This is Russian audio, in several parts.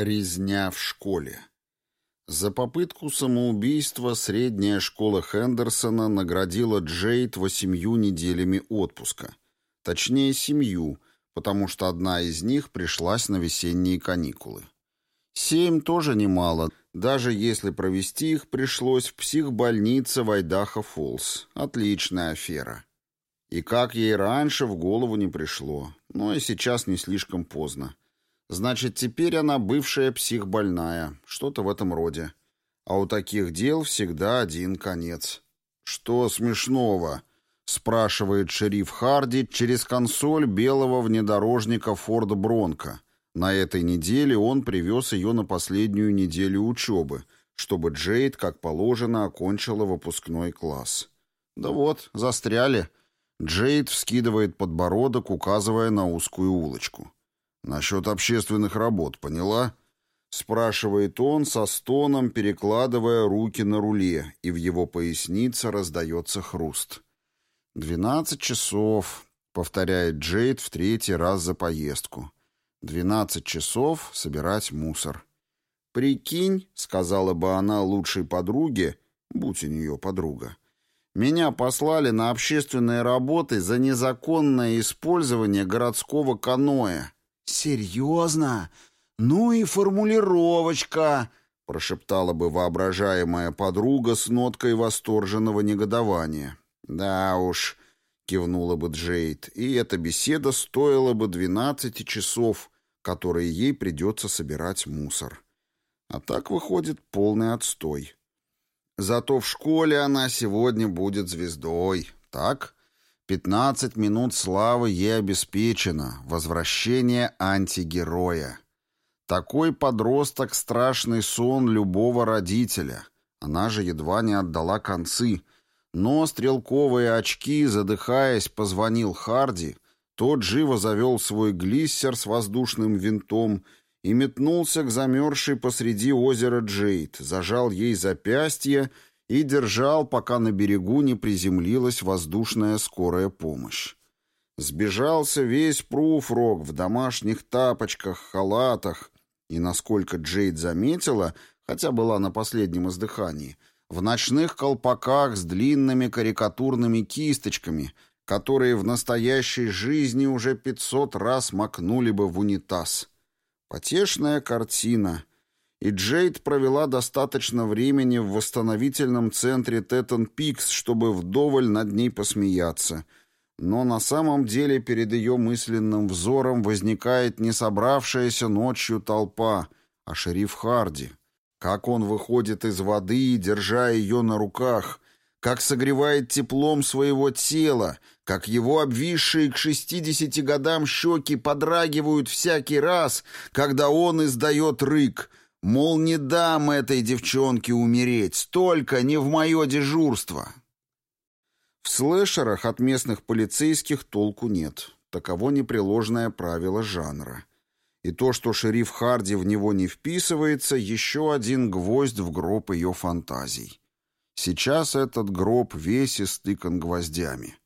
Резня в школе. За попытку самоубийства средняя школа Хендерсона наградила Джейд восемью неделями отпуска. Точнее, семью, потому что одна из них пришлась на весенние каникулы. Семь тоже немало, даже если провести их пришлось в психбольнице в Айдахо-Фоллс. Отличная афера. И как ей раньше в голову не пришло, но и сейчас не слишком поздно. Значит, теперь она бывшая психбольная, что-то в этом роде. А у таких дел всегда один конец. «Что смешного?» — спрашивает шериф Харди через консоль белого внедорожника Форда Бронко. На этой неделе он привез ее на последнюю неделю учебы, чтобы Джейд, как положено, окончила выпускной класс. «Да вот, застряли». Джейд вскидывает подбородок, указывая на узкую улочку. «Насчет общественных работ, поняла?» Спрашивает он со стоном, перекладывая руки на руле, и в его пояснице раздается хруст. «Двенадцать часов», — повторяет Джейд в третий раз за поездку. «Двенадцать часов собирать мусор». «Прикинь», — сказала бы она лучшей подруге, будь у нее подруга, «меня послали на общественные работы за незаконное использование городского каноэ». «Серьезно? Ну и формулировочка!» — прошептала бы воображаемая подруга с ноткой восторженного негодования. «Да уж», — кивнула бы Джейд, — «и эта беседа стоила бы двенадцати часов, которые ей придется собирать мусор». А так выходит полный отстой. Зато в школе она сегодня будет звездой, так?» Пятнадцать минут славы ей обеспечено. Возвращение антигероя. Такой подросток — страшный сон любого родителя. Она же едва не отдала концы. Но стрелковые очки, задыхаясь, позвонил Харди. Тот живо завел свой глиссер с воздушным винтом и метнулся к замерзшей посреди озера Джейд, зажал ей запястье — и держал, пока на берегу не приземлилась воздушная скорая помощь. Сбежался весь Пруфрог в домашних тапочках, халатах, и, насколько Джейд заметила, хотя была на последнем издыхании, в ночных колпаках с длинными карикатурными кисточками, которые в настоящей жизни уже пятьсот раз макнули бы в унитаз. Потешная картина, и Джейд провела достаточно времени в восстановительном центре Теттон Пикс, чтобы вдоволь над ней посмеяться. Но на самом деле перед ее мысленным взором возникает не собравшаяся ночью толпа, а шериф Харди. Как он выходит из воды, держа ее на руках, как согревает теплом своего тела, как его обвисшие к шестидесяти годам щеки подрагивают всякий раз, когда он издает рык — Мол, не дам этой девчонке умереть, столько не в мое дежурство. В слэшерах от местных полицейских толку нет. Таково непреложное правило жанра. И то, что шериф Харди в него не вписывается, еще один гвоздь в гроб ее фантазий. Сейчас этот гроб весь истыкан гвоздями.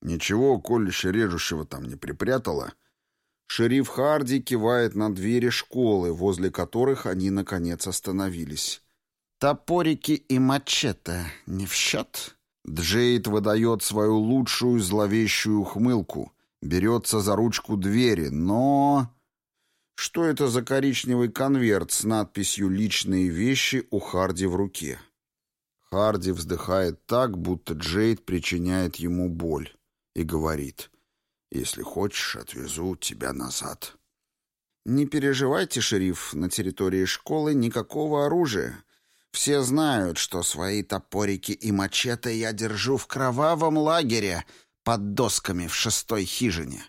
Ничего колюще режущего там не припрятала — Шериф Харди кивает на двери школы, возле которых они, наконец, остановились. «Топорики и мачете не в счет?» Джейд выдает свою лучшую зловещую ухмылку, берется за ручку двери, но... Что это за коричневый конверт с надписью «Личные вещи» у Харди в руке? Харди вздыхает так, будто Джейд причиняет ему боль, и говорит — если хочешь, отвезу тебя назад». «Не переживайте, шериф, на территории школы никакого оружия. Все знают, что свои топорики и мачете я держу в кровавом лагере под досками в шестой хижине».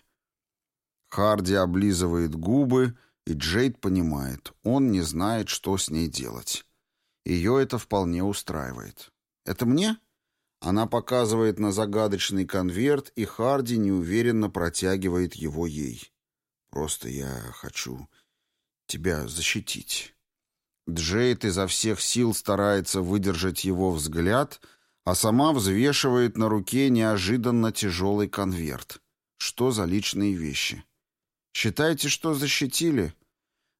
Харди облизывает губы, и Джейд понимает, он не знает, что с ней делать. Ее это вполне устраивает. «Это мне?» Она показывает на загадочный конверт, и Харди неуверенно протягивает его ей. «Просто я хочу тебя защитить». Джейд изо всех сил старается выдержать его взгляд, а сама взвешивает на руке неожиданно тяжелый конверт. Что за личные вещи? «Считаете, что защитили?»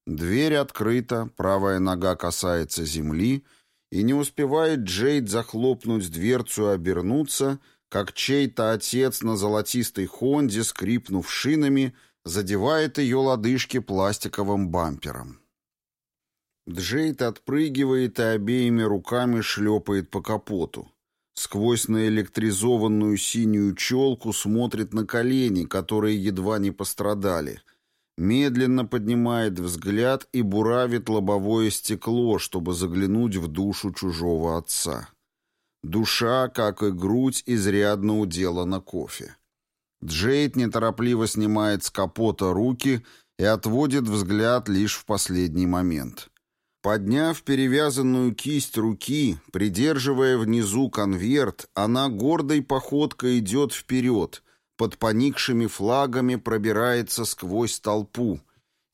Дверь открыта, правая нога касается земли, и не успевает Джейд захлопнуть дверцу и обернуться, как чей-то отец на золотистой Хонде, скрипнув шинами, задевает ее лодыжки пластиковым бампером. Джейд отпрыгивает и обеими руками шлепает по капоту. Сквозь наэлектризованную синюю челку смотрит на колени, которые едва не пострадали. Медленно поднимает взгляд и буравит лобовое стекло, чтобы заглянуть в душу чужого отца. Душа, как и грудь, изрядно уделана кофе. Джейд неторопливо снимает с капота руки и отводит взгляд лишь в последний момент. Подняв перевязанную кисть руки, придерживая внизу конверт, она гордой походкой идет вперед, под поникшими флагами пробирается сквозь толпу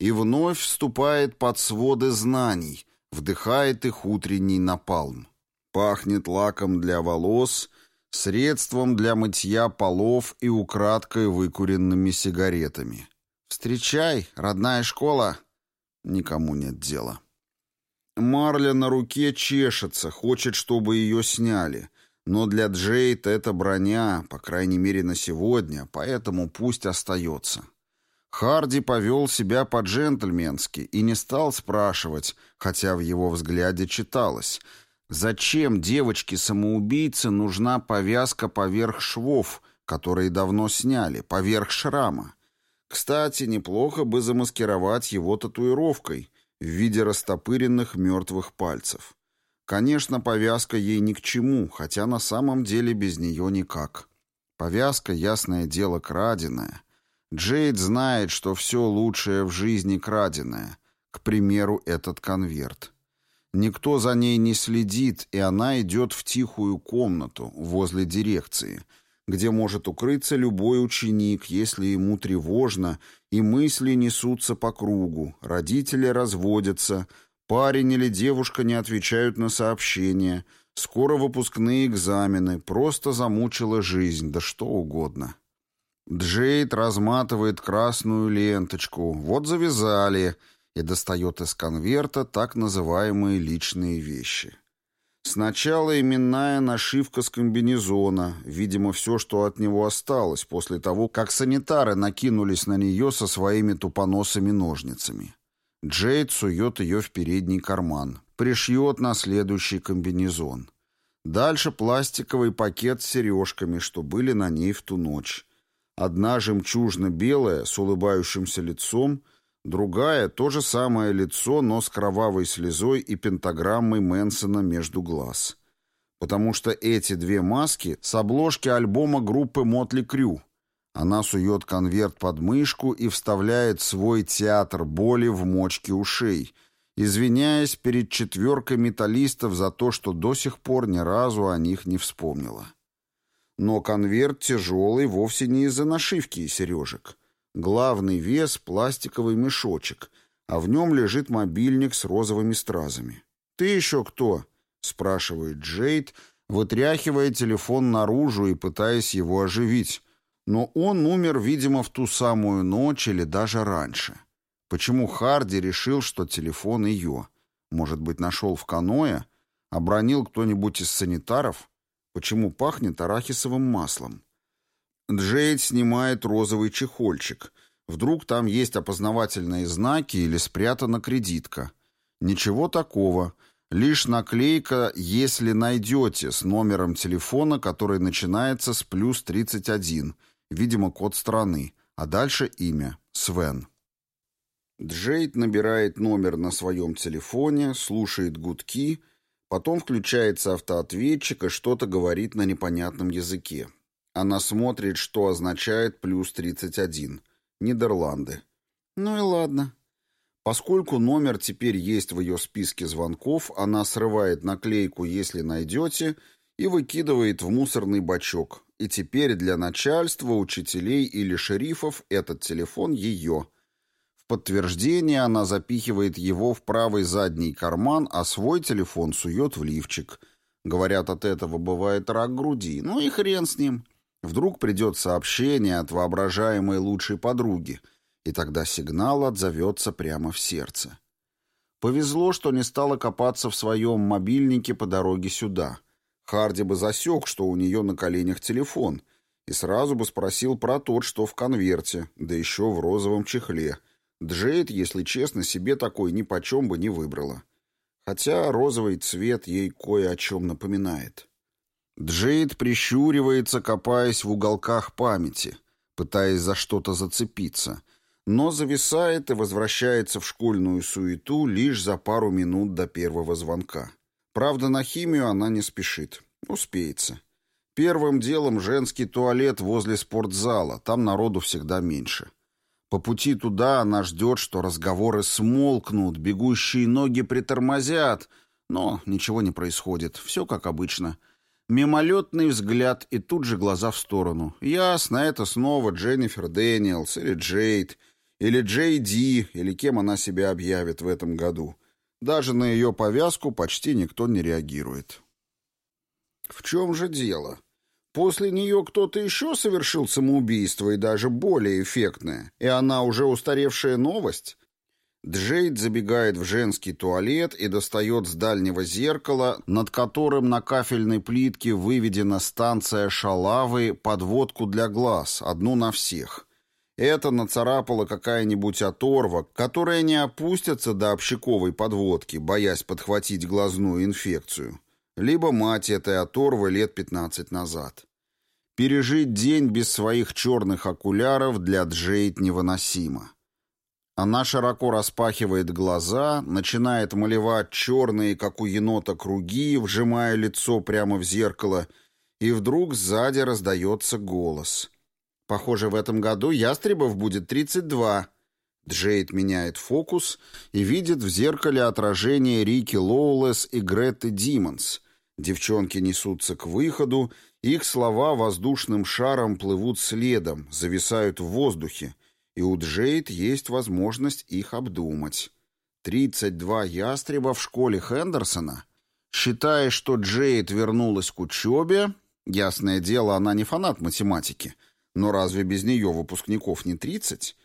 и вновь вступает под своды знаний, вдыхает их утренний напалм. Пахнет лаком для волос, средством для мытья полов и украдкой выкуренными сигаретами. «Встречай, родная школа!» Никому нет дела. Марля на руке чешется, хочет, чтобы ее сняли. Но для Джейд это броня, по крайней мере на сегодня, поэтому пусть остается. Харди повел себя по-джентльменски и не стал спрашивать, хотя в его взгляде читалось, зачем девочке-самоубийце нужна повязка поверх швов, которые давно сняли, поверх шрама. Кстати, неплохо бы замаскировать его татуировкой — в виде растопыренных мертвых пальцев. Конечно, повязка ей ни к чему, хотя на самом деле без нее никак. Повязка, ясное дело, краденая. Джейд знает, что все лучшее в жизни краденое. К примеру, этот конверт. Никто за ней не следит, и она идет в тихую комнату возле дирекции — где может укрыться любой ученик, если ему тревожно, и мысли несутся по кругу, родители разводятся, парень или девушка не отвечают на сообщения, скоро выпускные экзамены, просто замучила жизнь, да что угодно. Джейд разматывает красную ленточку, вот завязали, и достает из конверта так называемые личные вещи. Сначала именная нашивка с комбинезона, видимо, все, что от него осталось после того, как санитары накинулись на нее со своими тупоносыми ножницами. Джейд сует ее в передний карман, пришьет на следующий комбинезон. Дальше пластиковый пакет с сережками, что были на ней в ту ночь. Одна жемчужно-белая, с улыбающимся лицом — Другая — то же самое лицо, но с кровавой слезой и пентаграммой Мэнсона между глаз. Потому что эти две маски с обложки альбома группы Мотли Крю. Она сует конверт под мышку и вставляет свой театр боли в мочки ушей, извиняясь перед четверкой металлистов за то, что до сих пор ни разу о них не вспомнила. Но конверт тяжелый вовсе не из-за нашивки и сережек. Главный вес — пластиковый мешочек, а в нем лежит мобильник с розовыми стразами. «Ты еще кто?» — спрашивает Джейд, вытряхивая телефон наружу и пытаясь его оживить. Но он умер, видимо, в ту самую ночь или даже раньше. Почему Харди решил, что телефон ее? Может быть, нашел в каное? Обронил кто-нибудь из санитаров? Почему пахнет арахисовым маслом? Джейд снимает розовый чехольчик. Вдруг там есть опознавательные знаки или спрятана кредитка. Ничего такого. Лишь наклейка «Если найдете» с номером телефона, который начинается с плюс 31, видимо, код страны, а дальше имя — Свен. Джейд набирает номер на своем телефоне, слушает гудки, потом включается автоответчик и что-то говорит на непонятном языке. Она смотрит, что означает плюс 31. Нидерланды. Ну и ладно. Поскольку номер теперь есть в ее списке звонков, она срывает наклейку «Если найдете» и выкидывает в мусорный бачок. И теперь для начальства, учителей или шерифов этот телефон ее. В подтверждение она запихивает его в правый задний карман, а свой телефон сует в лифчик. Говорят, от этого бывает рак груди. Ну и хрен с ним. Вдруг придет сообщение от воображаемой лучшей подруги, и тогда сигнал отзовется прямо в сердце. Повезло, что не стала копаться в своем мобильнике по дороге сюда. Харди бы засек, что у нее на коленях телефон, и сразу бы спросил про тот, что в конверте, да еще в розовом чехле. Джейд, если честно, себе такой ни почем бы не выбрала. Хотя розовый цвет ей кое о чем напоминает. Джейд прищуривается, копаясь в уголках памяти, пытаясь за что-то зацепиться, но зависает и возвращается в школьную суету лишь за пару минут до первого звонка. Правда, на химию она не спешит. Успеется. Первым делом женский туалет возле спортзала, там народу всегда меньше. По пути туда она ждет, что разговоры смолкнут, бегущие ноги притормозят, но ничего не происходит, все как обычно. Мимолетный взгляд и тут же глаза в сторону. Ясно, это снова Дженнифер Дэниелс или Джейд, или Джей Ди, или кем она себя объявит в этом году. Даже на ее повязку почти никто не реагирует. В чем же дело? После нее кто-то еще совершил самоубийство и даже более эффектное, и она уже устаревшая новость? Джейд забегает в женский туалет и достает с дальнего зеркала, над которым на кафельной плитке выведена станция шалавы, подводку для глаз, одну на всех. Это нацарапала какая-нибудь оторва, которая не опустится до общаковой подводки, боясь подхватить глазную инфекцию. Либо мать этой оторвы лет 15 назад. Пережить день без своих черных окуляров для Джейд невыносимо. Она широко распахивает глаза, начинает малевать черные, как у енота, круги, вжимая лицо прямо в зеркало, и вдруг сзади раздается голос. «Похоже, в этом году ястребов будет 32». Джейд меняет фокус и видит в зеркале отражение Рики Лоулес и Гретты Димонс. Девчонки несутся к выходу, их слова воздушным шаром плывут следом, зависают в воздухе, и у Джейд есть возможность их обдумать. 32 ястреба в школе Хендерсона? Считая, что Джейд вернулась к учебе, ясное дело, она не фанат математики, но разве без нее выпускников не 30?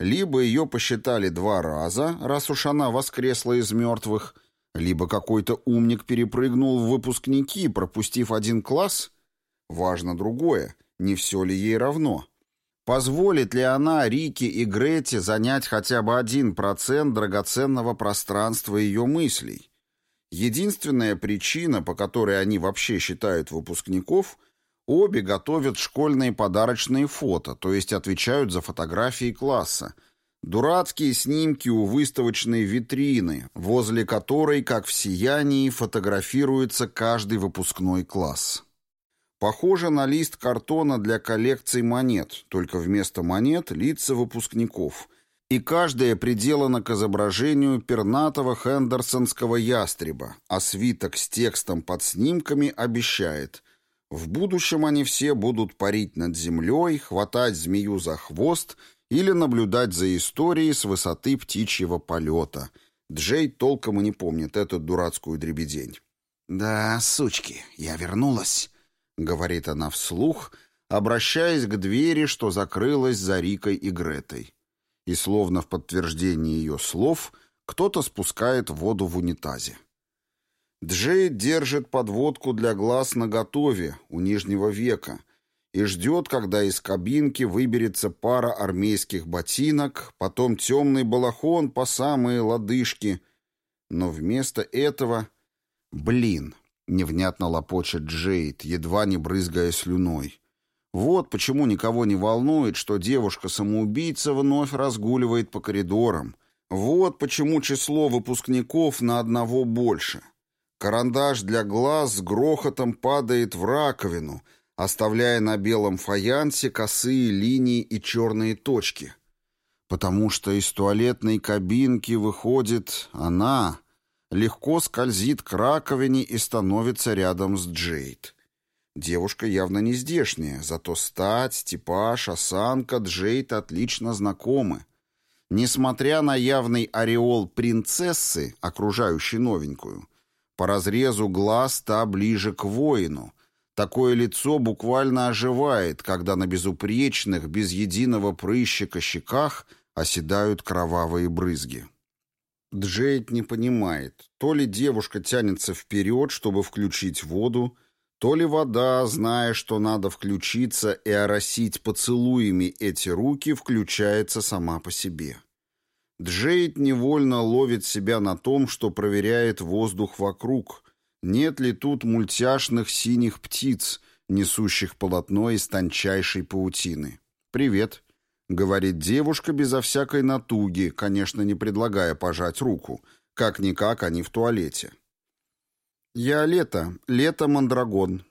Либо ее посчитали два раза, раз уж она воскресла из мертвых, либо какой-то умник перепрыгнул в выпускники, пропустив один класс. Важно другое, не все ли ей равно. Позволит ли она Рике и Грете занять хотя бы один процент драгоценного пространства ее мыслей? Единственная причина, по которой они вообще считают выпускников, обе готовят школьные подарочные фото, то есть отвечают за фотографии класса. Дурацкие снимки у выставочной витрины, возле которой, как в сиянии, фотографируется каждый выпускной класс. Похоже на лист картона для коллекций монет, только вместо монет лица выпускников. И каждая приделана к изображению пернатого хендерсонского ястреба, а свиток с текстом под снимками обещает. В будущем они все будут парить над землей, хватать змею за хвост или наблюдать за историей с высоты птичьего полета. Джей толком и не помнит эту дурацкую дребедень. «Да, сучки, я вернулась». — говорит она вслух, обращаясь к двери, что закрылась за Рикой и Гретой. И словно в подтверждение ее слов кто-то спускает воду в унитазе. Джей держит подводку для глаз наготове у нижнего века и ждет, когда из кабинки выберется пара армейских ботинок, потом темный балахон по самые лодыжки. Но вместо этого... Блин, Невнятно лопочет Джейд, едва не брызгая слюной. Вот почему никого не волнует, что девушка-самоубийца вновь разгуливает по коридорам. Вот почему число выпускников на одного больше. Карандаш для глаз с грохотом падает в раковину, оставляя на белом фаянсе косые линии и черные точки. Потому что из туалетной кабинки выходит она, легко скользит к раковине и становится рядом с Джейд. Девушка явно не здешняя, зато стать, типаж, осанка Джейд отлично знакомы. Несмотря на явный ореол принцессы, окружающей новенькую, по разрезу глаз та ближе к воину. Такое лицо буквально оживает, когда на безупречных, без единого прыщика щеках оседают кровавые брызги. Джейд не понимает, то ли девушка тянется вперед, чтобы включить воду, то ли вода, зная, что надо включиться и оросить поцелуями эти руки, включается сама по себе. Джейд невольно ловит себя на том, что проверяет воздух вокруг, нет ли тут мультяшных синих птиц, несущих полотно из тончайшей паутины. «Привет», — говорит девушка безо всякой натуги, конечно, не предлагая пожать руку. Как-никак они в туалете. «Я Лето, Лето Мандрагон».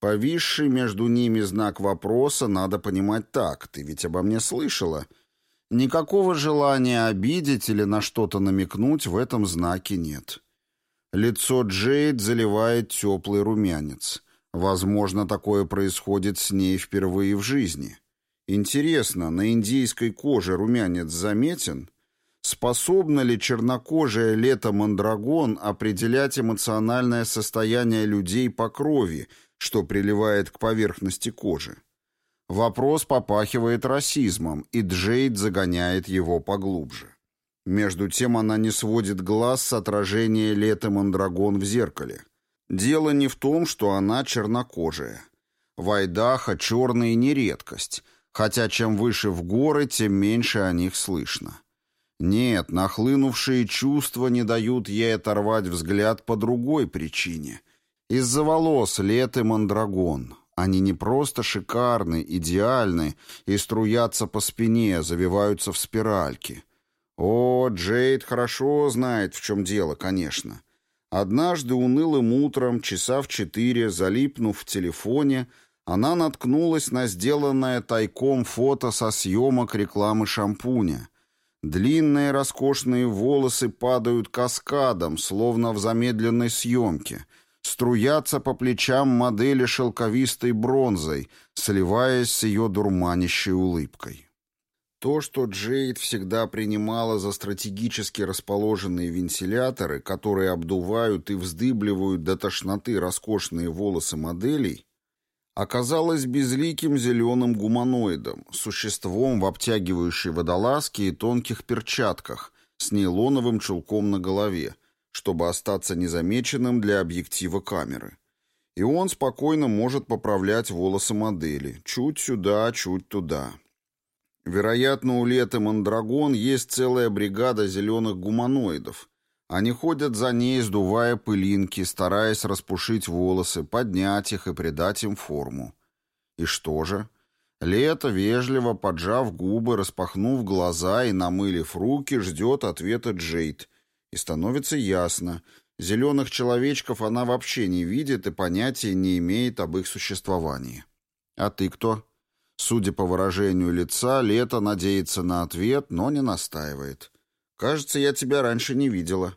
Повисший между ними знак вопроса надо понимать так. «Ты ведь обо мне слышала?» Никакого желания обидеть или на что-то намекнуть в этом знаке нет. Лицо Джейд заливает теплый румянец. Возможно, такое происходит с ней впервые в жизни. Интересно, на индийской коже румянец заметен? Способна ли чернокожая лето мандрагон определять эмоциональное состояние людей по крови, что приливает к поверхности кожи? Вопрос попахивает расизмом, и Джейд загоняет его поглубже. Между тем она не сводит глаз с отражения лета мандрагон в зеркале. Дело не в том, что она чернокожая. В Айдаха черные не редкость, хотя чем выше в горы, тем меньше о них слышно. Нет, нахлынувшие чувства не дают ей оторвать взгляд по другой причине. Из-за волос лет мандрагон. Они не просто шикарны, идеальны и струятся по спине, завиваются в спиральки. О, Джейд хорошо знает, в чем дело, конечно. Однажды унылым утром, часа в четыре, залипнув в телефоне, она наткнулась на сделанное тайком фото со съемок рекламы шампуня. Длинные роскошные волосы падают каскадом, словно в замедленной съемке, струятся по плечам модели шелковистой бронзой, сливаясь с ее дурманящей улыбкой. То, что Джейд всегда принимала за стратегически расположенные вентиляторы, которые обдувают и вздыбливают до тошноты роскошные волосы моделей, оказалось безликим зеленым гуманоидом, существом в обтягивающей водолазке и тонких перчатках с нейлоновым чулком на голове, чтобы остаться незамеченным для объектива камеры. И он спокойно может поправлять волосы модели, чуть сюда, чуть туда. Вероятно, у Леты Мандрагон есть целая бригада зеленых гуманоидов. Они ходят за ней, сдувая пылинки, стараясь распушить волосы, поднять их и придать им форму. И что же? Лето, вежливо поджав губы, распахнув глаза и намылив руки, ждет ответа Джейд. И становится ясно, зеленых человечков она вообще не видит и понятия не имеет об их существовании. «А ты кто?» Судя по выражению лица, Лето надеется на ответ, но не настаивает. «Кажется, я тебя раньше не видела».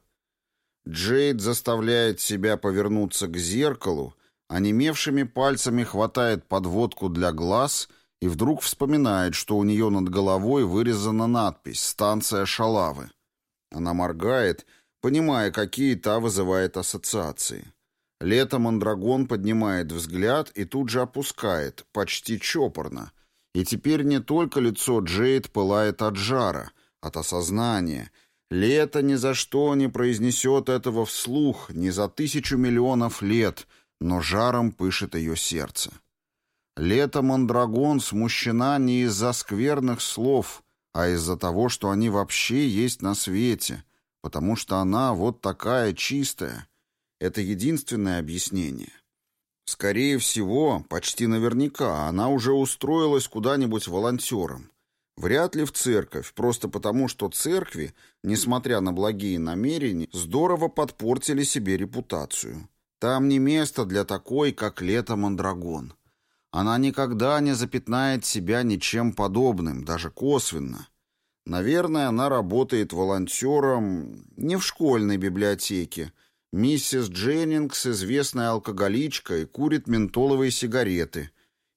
Джейд заставляет себя повернуться к зеркалу, онемевшими пальцами хватает подводку для глаз и вдруг вспоминает, что у нее над головой вырезана надпись «Станция Шалавы». Она моргает, понимая, какие та вызывает ассоциации. Лето Мандрагон поднимает взгляд и тут же опускает, почти чопорно. И теперь не только лицо Джейд пылает от жара, от осознания. Лето ни за что не произнесет этого вслух, ни за тысячу миллионов лет, но жаром пышет ее сердце. Лето Мандрагон смущена не из-за скверных слов, а из-за того, что они вообще есть на свете, потому что она вот такая чистая — это единственное объяснение. Скорее всего, почти наверняка, она уже устроилась куда-нибудь волонтером. Вряд ли в церковь, просто потому что церкви, несмотря на благие намерения, здорово подпортили себе репутацию. Там не место для такой, как Лето Мандрагон. Она никогда не запятнает себя ничем подобным, даже косвенно. Наверное, она работает волонтером не в школьной библиотеке, Миссис Дженнингс, известная алкоголичка, и курит ментоловые сигареты.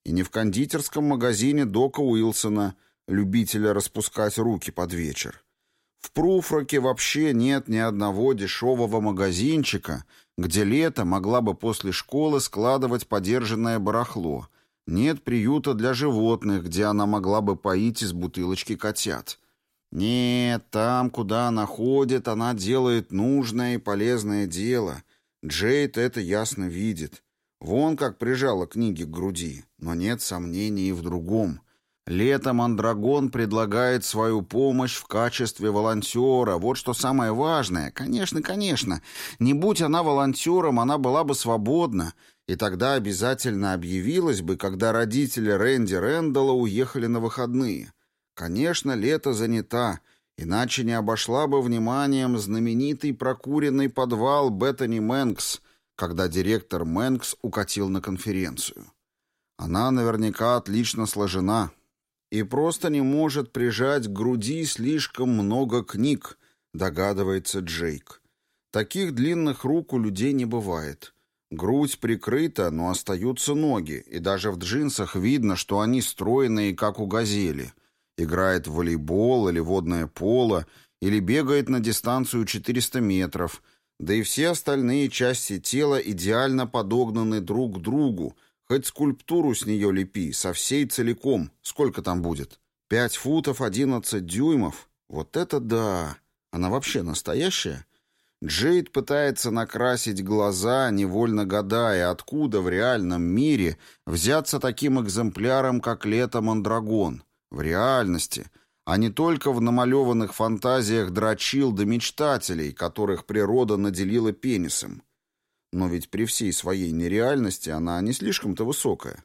И не в кондитерском магазине Дока Уилсона, любителя распускать руки под вечер. В Пруфроке вообще нет ни одного дешевого магазинчика, где лето могла бы после школы складывать подержанное барахло. Нет приюта для животных, где она могла бы поить из бутылочки котят. Нет, там, куда она ходит, она делает нужное и полезное дело. Джейд это ясно видит. Вон как прижала книги к груди. Но нет сомнений и в другом. Летом Андрагон предлагает свою помощь в качестве волонтера. Вот что самое важное. Конечно, конечно. Не будь она волонтером, она была бы свободна. И тогда обязательно объявилась бы, когда родители Рэнди Рэндалла уехали на выходные. Конечно, лето занята, иначе не обошла бы вниманием знаменитый прокуренный подвал Беттани Мэнкс, когда директор Мэнкс укатил на конференцию. Она наверняка отлично сложена и просто не может прижать к груди слишком много книг, догадывается Джейк. Таких длинных рук у людей не бывает. Грудь прикрыта, но остаются ноги, и даже в джинсах видно, что они стройные, как у газели. Играет в волейбол или водное поло, или бегает на дистанцию 400 метров, да и все остальные части тела идеально подогнаны друг к другу, хоть скульптуру с нее лепи, со всей целиком. Сколько там будет? Пять футов одиннадцать дюймов? Вот это да! Она вообще настоящая? Джейд пытается накрасить глаза, невольно гадая, откуда в реальном мире взяться таким экземпляром, как Лето Мандрагон. В реальности, а не только в намалеванных фантазиях дрочил до мечтателей, которых природа наделила пенисом. Но ведь при всей своей нереальности она не слишком-то высокая.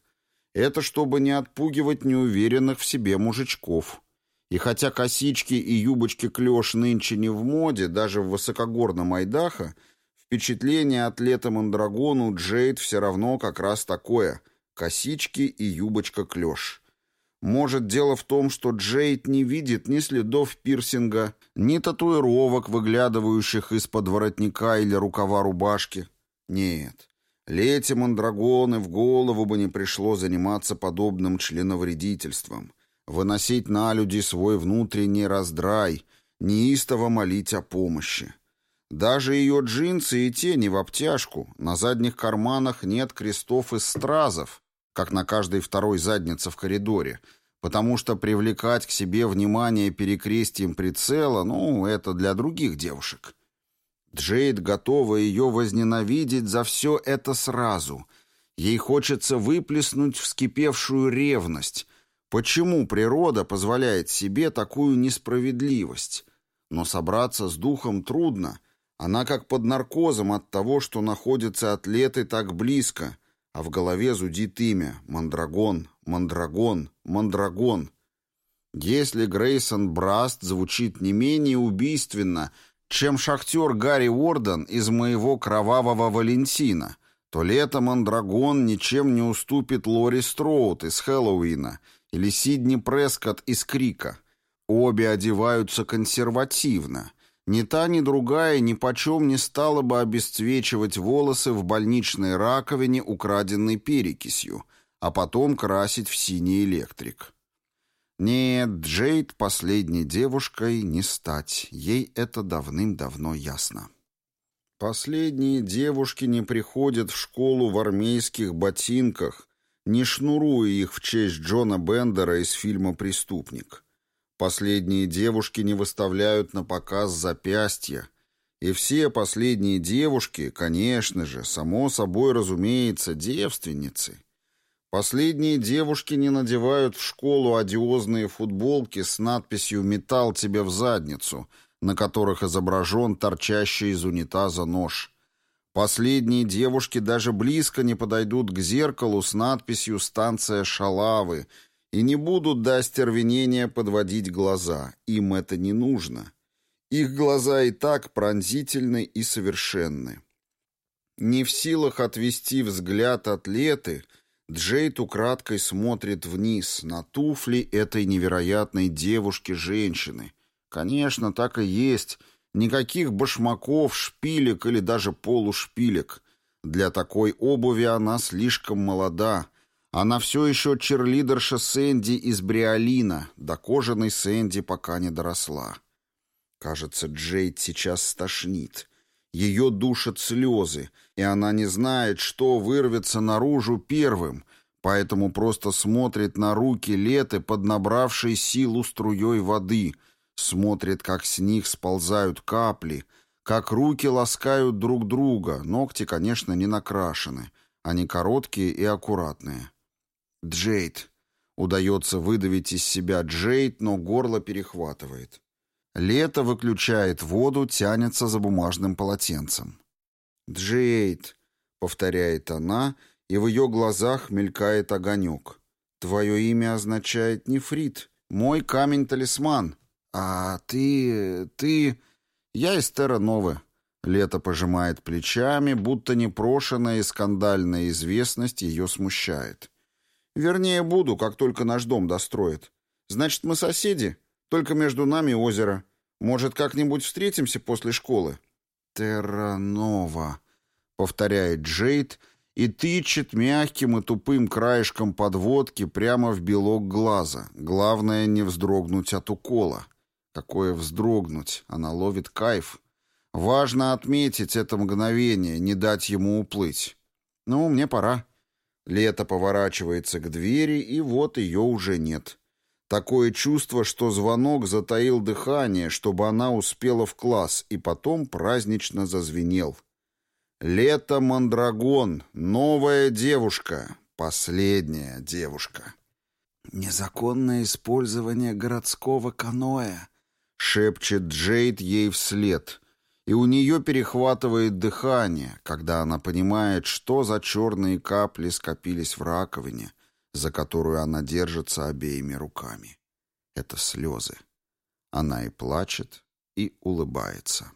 Это чтобы не отпугивать неуверенных в себе мужичков. И хотя косички и юбочки клеш нынче не в моде, даже в высокогорном Айдахо, впечатление от лета Мандрагону Джейд все равно как раз такое — косички и юбочка клеш. Может, дело в том, что Джейд не видит ни следов пирсинга, ни татуировок, выглядывающих из-под воротника или рукава рубашки. Нет, лете Мандрагоны в голову бы не пришло заниматься подобным членовредительством — выносить на люди свой внутренний раздрай, неистово молить о помощи. Даже ее джинсы и те не в обтяжку, на задних карманах нет крестов из стразов, как на каждой второй заднице в коридоре, потому что привлекать к себе внимание перекрестием прицела, ну, это для других девушек. Джейд готова ее возненавидеть за все это сразу. Ей хочется выплеснуть вскипевшую ревность, Почему природа позволяет себе такую несправедливость? Но собраться с духом трудно. Она как под наркозом от того, что находится атлеты так близко, а в голове зудит имя Мандрагон, Мандрагон, Мандрагон. Если Грейсон Браст звучит не менее убийственно, чем шахтер Гарри Уорден из моего кровавого Валентина, то лето Мандрагон ничем не уступит Лори Строут из Хэллоуина — или Сидни Прескотт из Крика. Обе одеваются консервативно. Ни та, ни другая ни почем не стала бы обесцвечивать волосы в больничной раковине, украденной перекисью, а потом красить в синий электрик. Нет, Джейд последней девушкой не стать, ей это давным-давно ясно. Последние девушки не приходят в школу в армейских ботинках, не шнуруя их в честь Джона Бендера из фильма «Преступник». Последние девушки не выставляют на показ запястья. И все последние девушки, конечно же, само собой разумеется, девственницы. Последние девушки не надевают в школу одиозные футболки с надписью «Металл тебе в задницу», на которых изображен торчащий из унитаза нож. Последние девушки даже близко не подойдут к зеркалу с надписью «Станция Шалавы» и не будут до остервенения подводить глаза. Им это не нужно. Их глаза и так пронзительны и совершенны. Не в силах отвести взгляд от Леты, Джейд украдкой смотрит вниз на туфли этой невероятной девушки-женщины. Конечно, так и есть — Никаких башмаков, шпилек или даже полушпилек. Для такой обуви она слишком молода. Она все еще черлидерша Сэнди из Бриолина, до кожаной Сэнди пока не доросла. Кажется, Джейд сейчас стошнит. Ее душат слезы, и она не знает, что вырвется наружу первым, поэтому просто смотрит на руки Леты, поднабравшей силу струей воды — смотрит, как с них сползают капли, как руки ласкают друг друга, ногти, конечно, не накрашены, они короткие и аккуратные. Джейд. Удается выдавить из себя Джейд, но горло перехватывает. Лето выключает воду, тянется за бумажным полотенцем. «Джейд», — повторяет она, и в ее глазах мелькает огонек. «Твое имя означает нефрит, мой камень-талисман. А ты... ты...» «Я из Терра-Новы». Лето пожимает плечами, будто непрошенная и скандальная известность ее смущает. «Вернее, буду, как только наш дом достроят. Значит, мы соседи?» Только между нами озеро. Может, как-нибудь встретимся после школы?» «Терранова», — повторяет Джейд и тычет мягким и тупым краешком подводки прямо в белок глаза. Главное, не вздрогнуть от укола. Какое вздрогнуть? Она ловит кайф. Важно отметить это мгновение, не дать ему уплыть. «Ну, мне пора». Лето поворачивается к двери, и вот ее уже нет. Такое чувство, что звонок затаил дыхание, чтобы она успела в класс, и потом празднично зазвенел. «Лето Мандрагон, новая девушка, последняя девушка». «Незаконное использование городского каноэ», — шепчет Джейд ей вслед, и у нее перехватывает дыхание, когда она понимает, что за черные капли скопились в раковине — за которую она держится обеими руками. Это слезы. Она и плачет, и улыбается.